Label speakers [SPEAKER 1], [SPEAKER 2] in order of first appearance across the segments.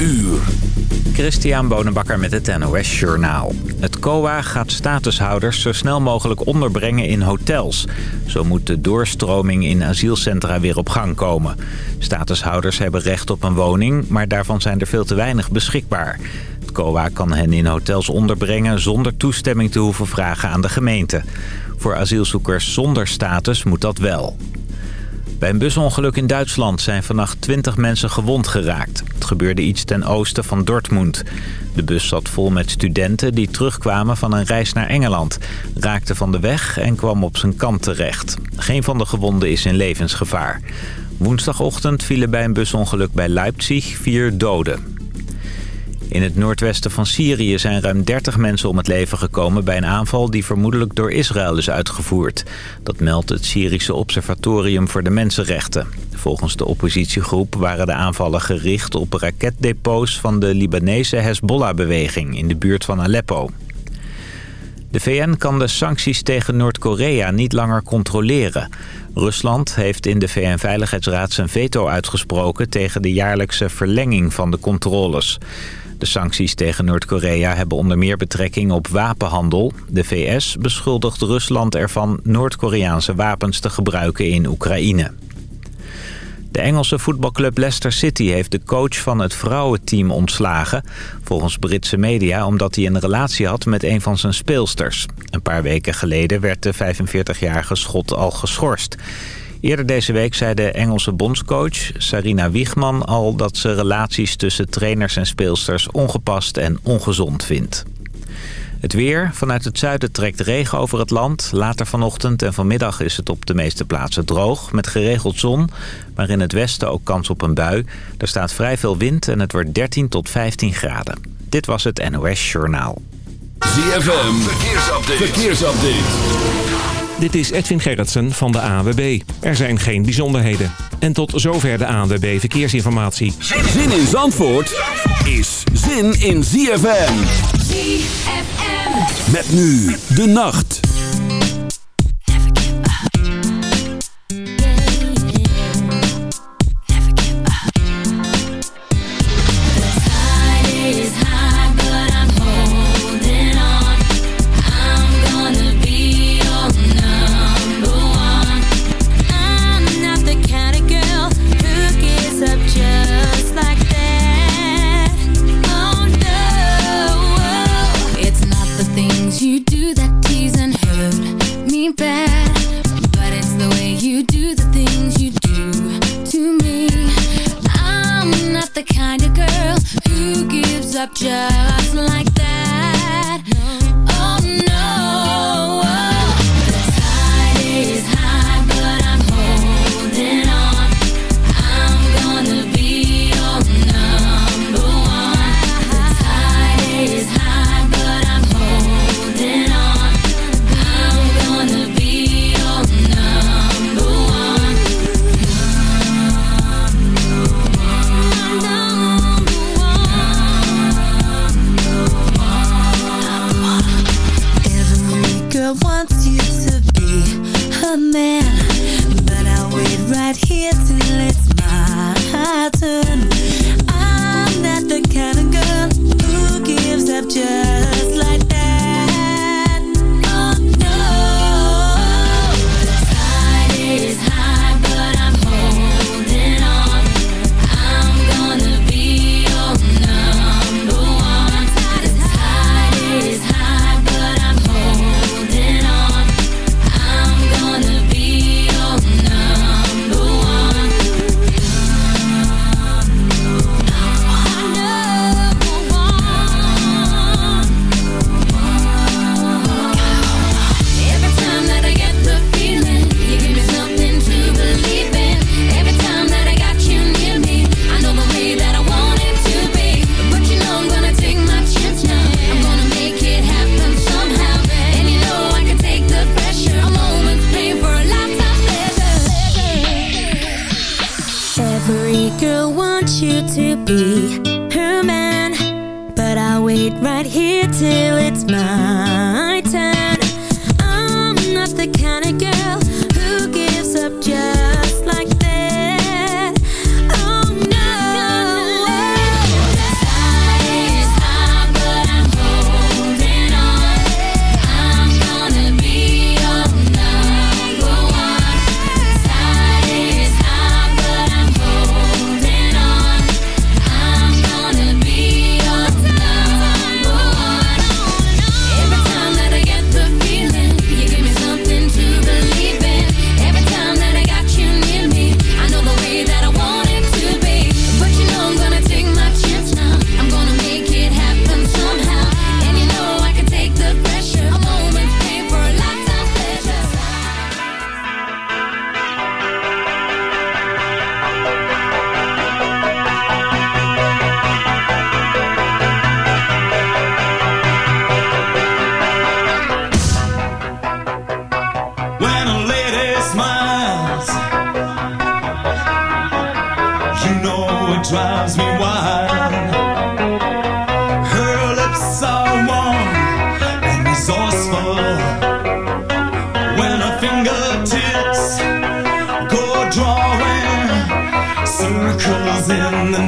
[SPEAKER 1] uur.
[SPEAKER 2] Christian Bonenbakker met het NOS Journaal. Het COA gaat statushouders zo snel mogelijk onderbrengen in hotels. Zo moet de doorstroming in asielcentra weer op gang komen. Statushouders hebben recht op een woning, maar daarvan zijn er veel te weinig beschikbaar. Het COA kan hen in hotels onderbrengen zonder toestemming te hoeven vragen aan de gemeente. Voor asielzoekers zonder status moet dat wel. Bij een busongeluk in Duitsland zijn vannacht 20 mensen gewond geraakt. Het gebeurde iets ten oosten van Dortmund. De bus zat vol met studenten die terugkwamen van een reis naar Engeland. Raakte van de weg en kwam op zijn kant terecht. Geen van de gewonden is in levensgevaar. Woensdagochtend vielen bij een busongeluk bij Leipzig vier doden. In het noordwesten van Syrië zijn ruim 30 mensen om het leven gekomen... bij een aanval die vermoedelijk door Israël is uitgevoerd. Dat meldt het Syrische Observatorium voor de Mensenrechten. Volgens de oppositiegroep waren de aanvallen gericht op raketdepots... van de Libanese Hezbollah-beweging in de buurt van Aleppo. De VN kan de sancties tegen Noord-Korea niet langer controleren. Rusland heeft in de VN-veiligheidsraad zijn veto uitgesproken... tegen de jaarlijkse verlenging van de controles. De sancties tegen Noord-Korea hebben onder meer betrekking op wapenhandel. De VS beschuldigt Rusland ervan Noord-Koreaanse wapens te gebruiken in Oekraïne. De Engelse voetbalclub Leicester City heeft de coach van het vrouwenteam ontslagen. Volgens Britse media omdat hij een relatie had met een van zijn speelsters. Een paar weken geleden werd de 45-jarige schot al geschorst. Eerder deze week zei de Engelse bondscoach Sarina Wiegman al dat ze relaties tussen trainers en speelsters ongepast en ongezond vindt. Het weer. Vanuit het zuiden trekt regen over het land. Later vanochtend en vanmiddag is het op de meeste plaatsen droog. Met geregeld zon. Maar in het westen ook kans op een bui. Er staat vrij veel wind en het wordt 13 tot 15 graden. Dit was het NOS Journaal.
[SPEAKER 1] ZFM. Verkeersupdate.
[SPEAKER 3] Dit is Edwin Gerritsen van de ANWB. Er zijn geen bijzonderheden. En tot zover de ANWB Verkeersinformatie.
[SPEAKER 1] Zin in Zandvoort is zin in ZFM.
[SPEAKER 4] ZFM.
[SPEAKER 1] Met nu de nacht.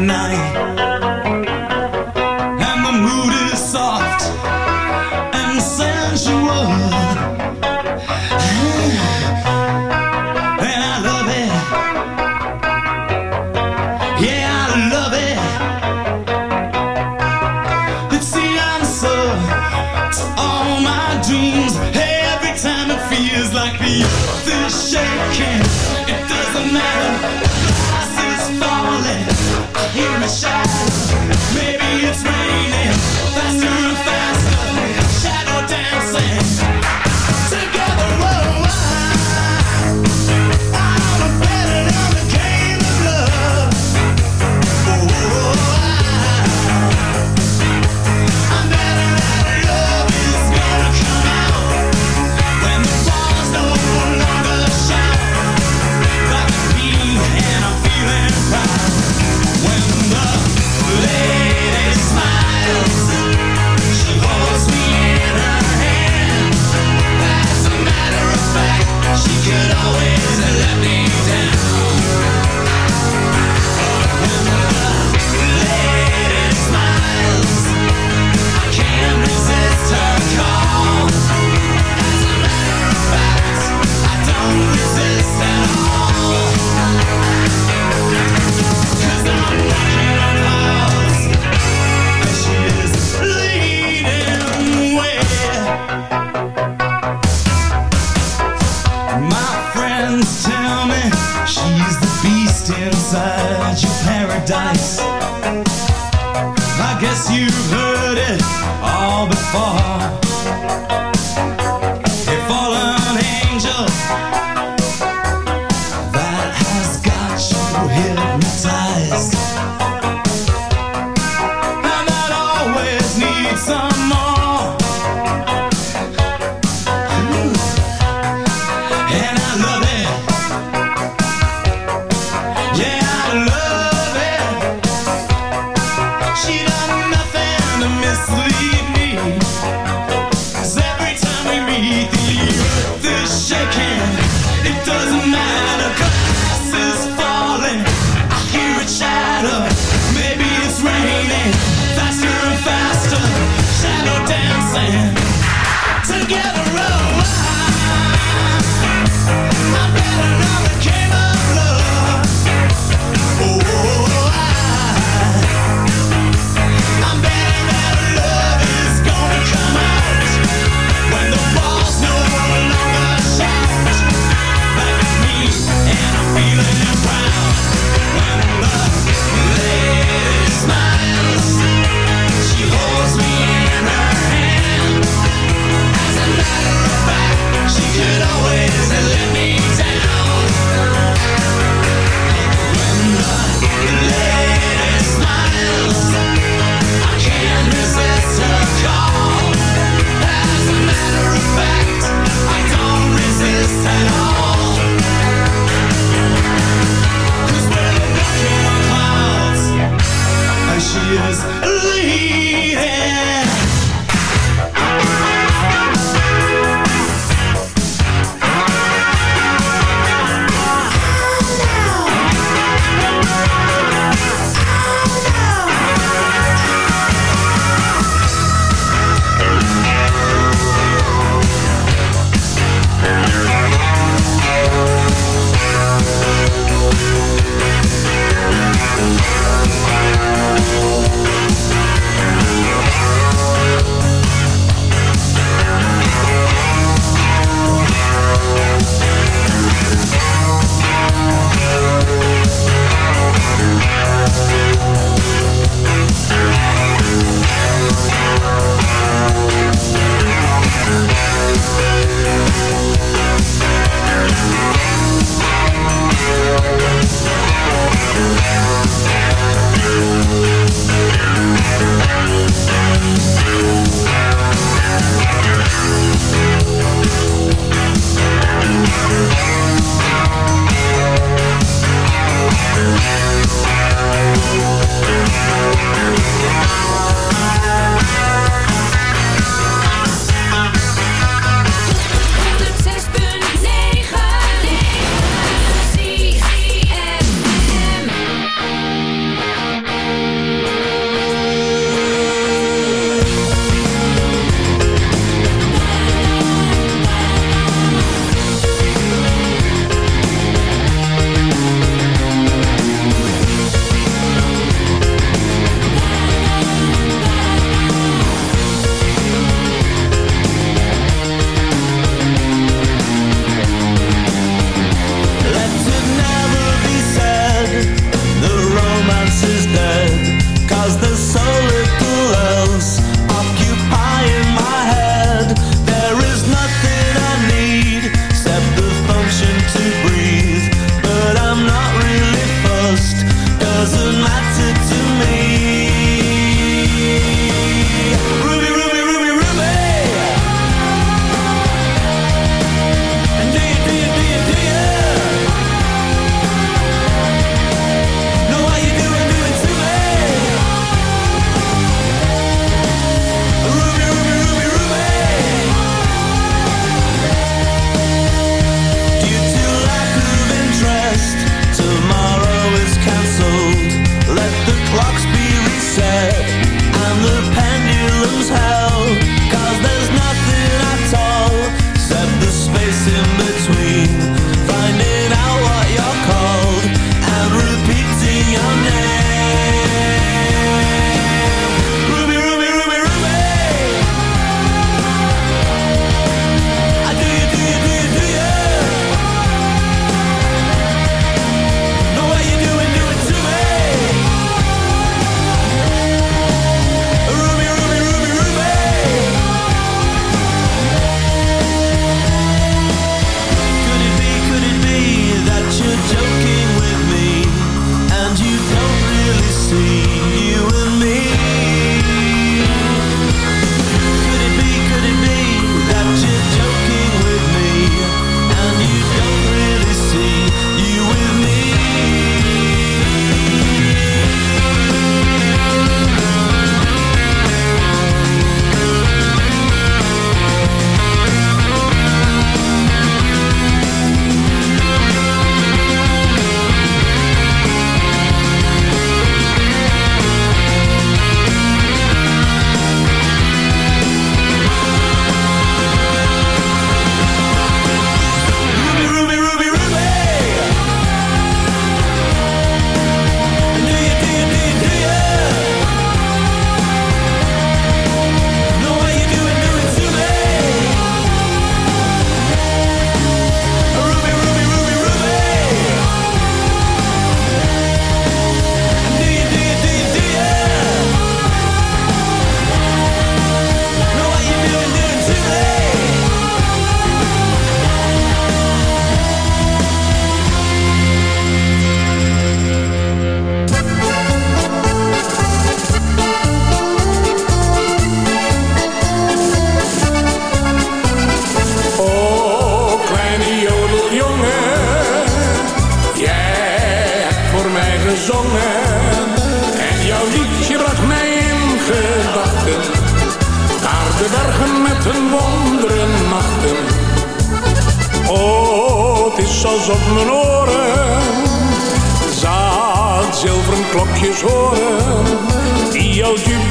[SPEAKER 4] night.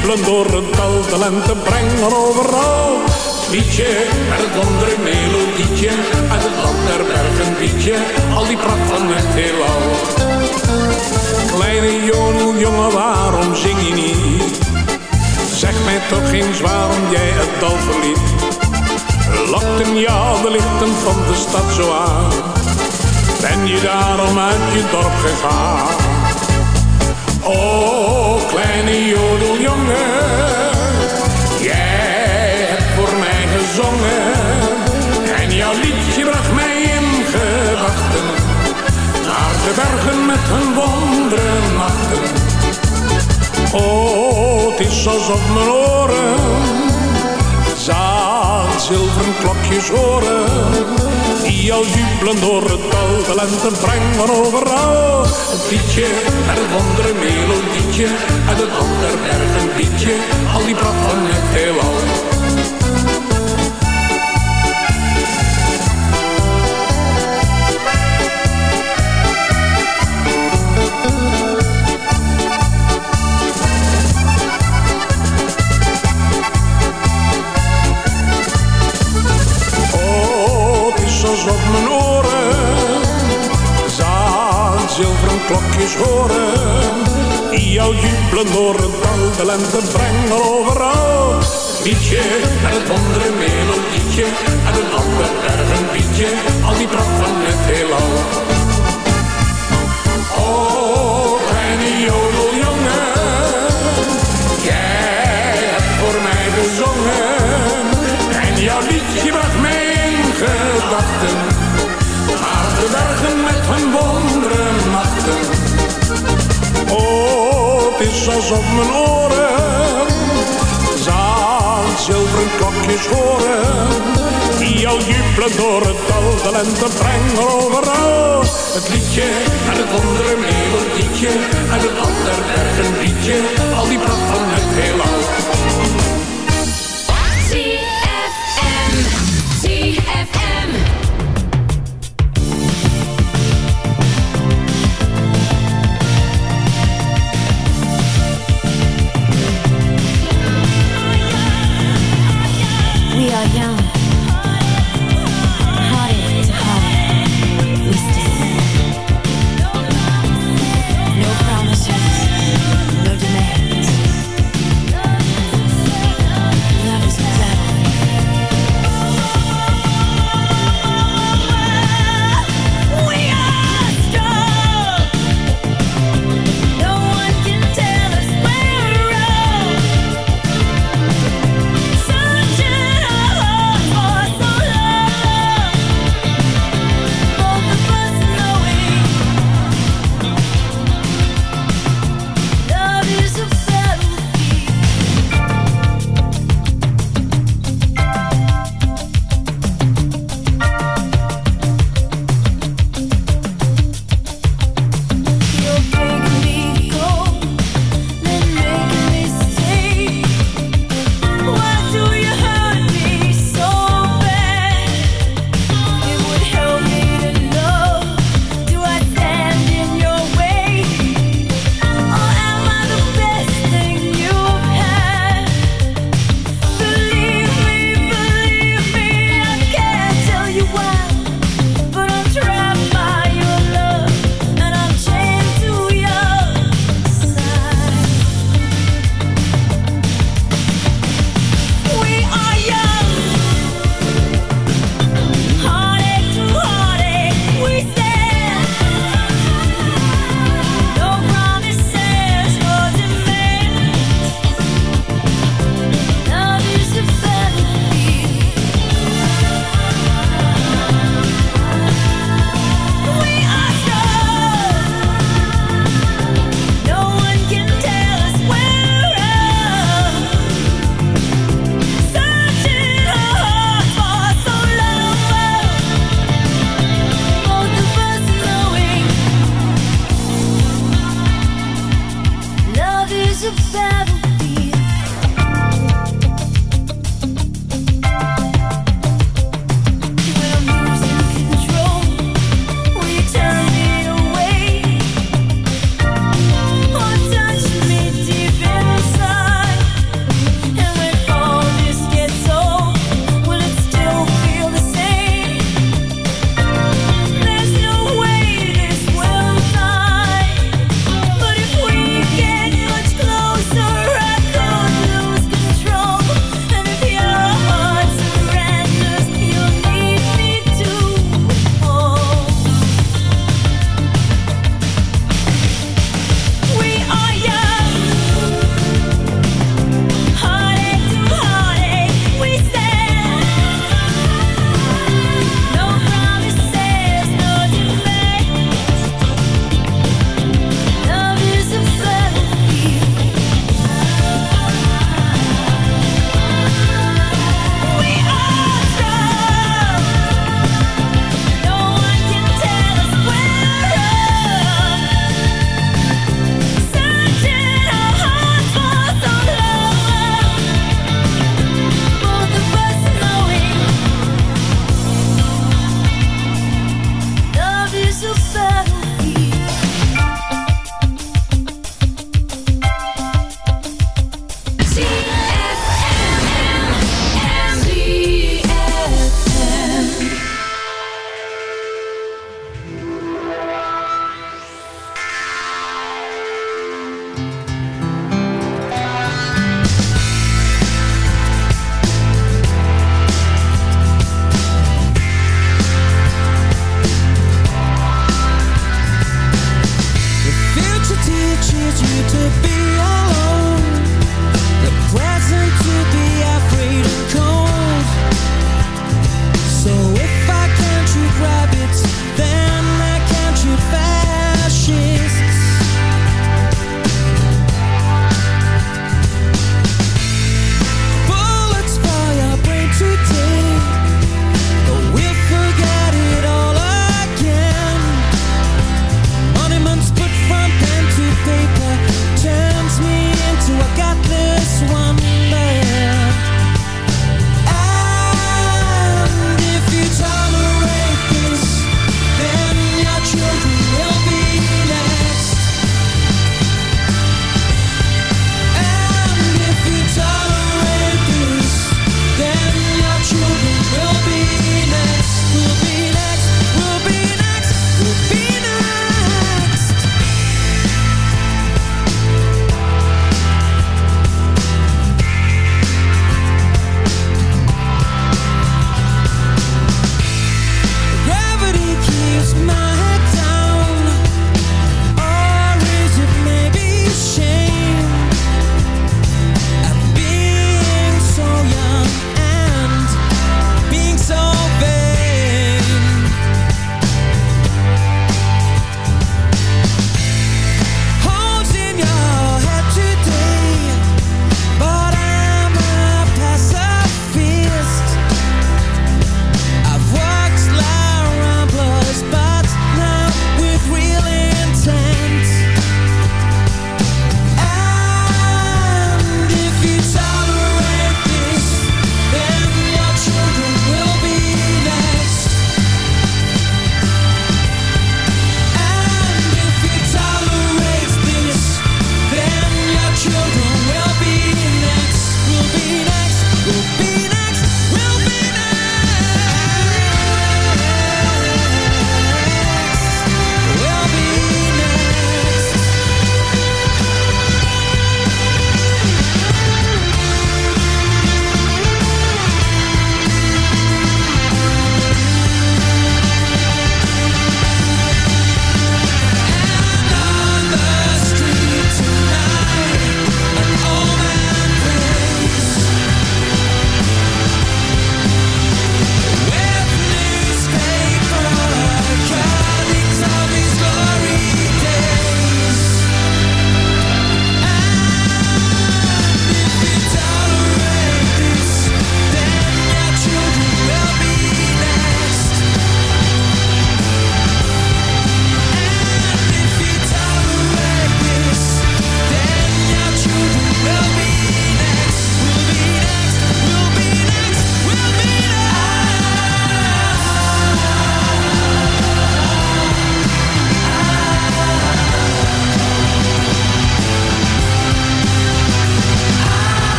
[SPEAKER 4] Jubelen door het dal, de lente brengen overal. Liedje met het wondere melodietje, uit het land der bergen liedje, al die pracht van het heelal. Kleine jongen, waarom zing je niet? Zeg mij toch eens waarom jij het dal verliet. Lokten jou de lichten van de stad zo aan? Ben je daarom uit je dorp gegaan? Oh, kleine jodeljongen, jij hebt voor mij gezongen. En jouw liedje bracht mij in gedachten naar de bergen met hun wonderen nachten. Oh, het is alsof mijn oren zilveren klokjes horen. Die al jubelen door het dal, de lente brengen overal. Het liedje en het wondere melodietje, uit het ander bergen liedje, al die pracht van het heelal. Klokjes horen. Die jou jubelen door het. De lente brengen overal. Liedje en het andere melodietje. En een ander erg een liedje. Al die pracht van het heelal. Alsof mijn oren zaan zilveren klokjes horen. Die al jubelen door het dal, de lente brengen overal. Het liedje en het wondere melodietje en het ander bergen liedje, al die pracht van het heelal.
[SPEAKER 5] No promises,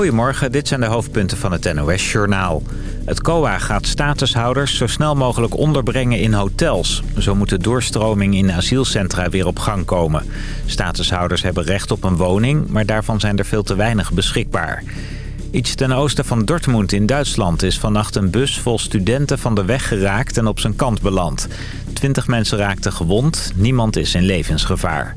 [SPEAKER 2] Goedemorgen, dit zijn de hoofdpunten van het NOS-journaal. Het COA gaat statushouders zo snel mogelijk onderbrengen in hotels. Zo moet de doorstroming in asielcentra weer op gang komen. Statushouders hebben recht op een woning, maar daarvan zijn er veel te weinig beschikbaar. Iets ten oosten van Dortmund in Duitsland is vannacht een bus vol studenten van de weg geraakt en op zijn kant beland. Twintig mensen raakten gewond, niemand is in levensgevaar.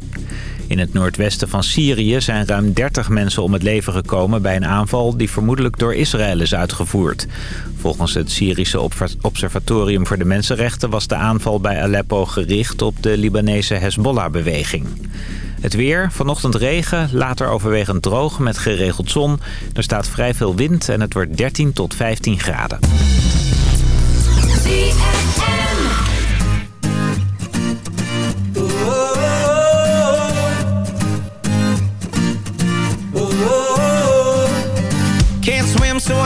[SPEAKER 2] In het noordwesten van Syrië zijn ruim 30 mensen om het leven gekomen bij een aanval die vermoedelijk door Israël is uitgevoerd. Volgens het Syrische Observatorium voor de Mensenrechten was de aanval bij Aleppo gericht op de Libanese Hezbollah-beweging. Het weer, vanochtend regen, later overwegend droog met geregeld zon. Er staat vrij veel wind en het wordt 13 tot 15 graden.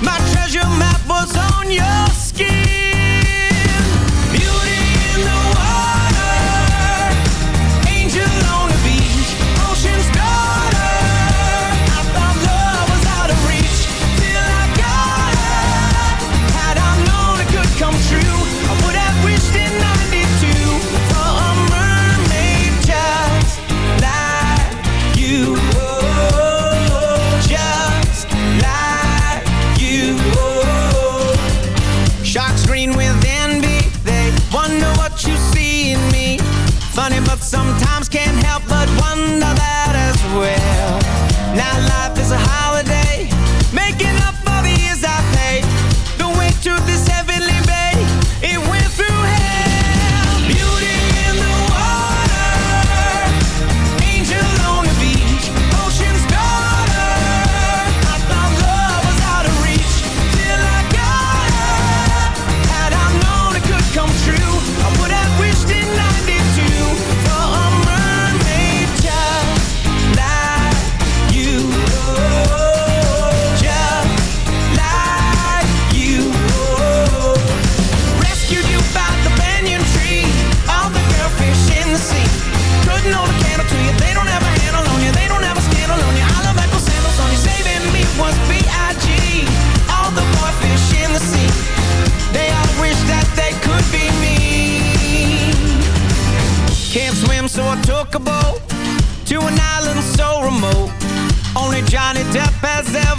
[SPEAKER 6] My treasure map was on your side.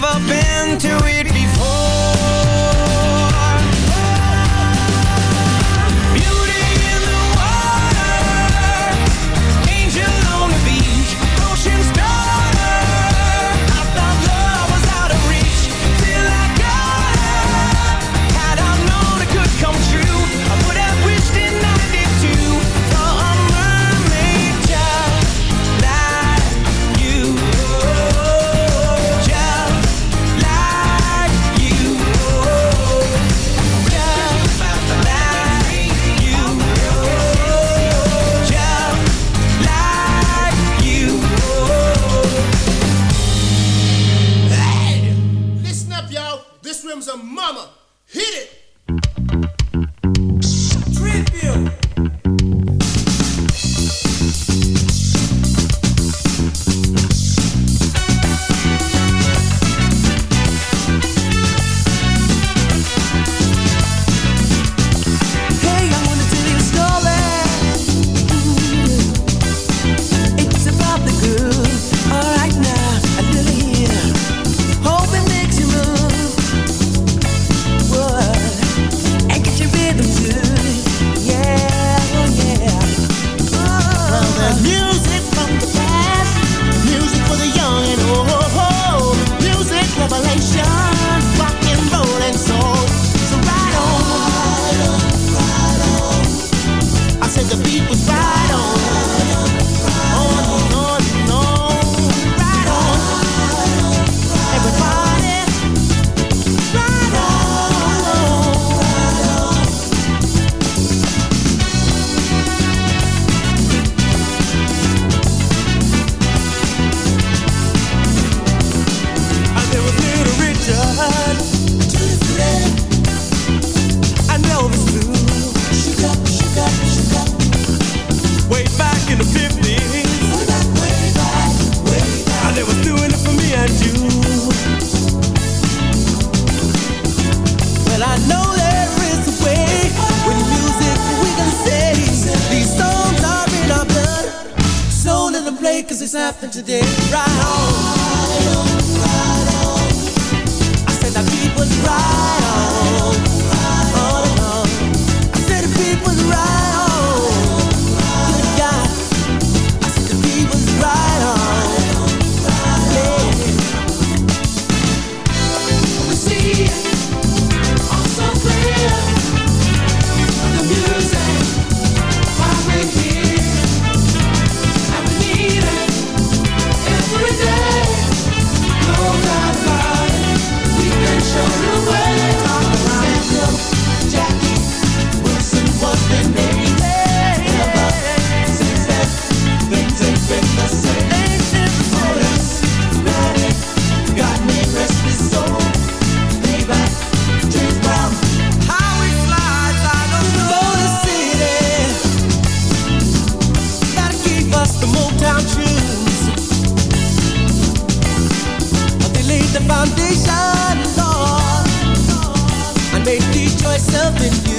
[SPEAKER 6] ever been to empty joy in you.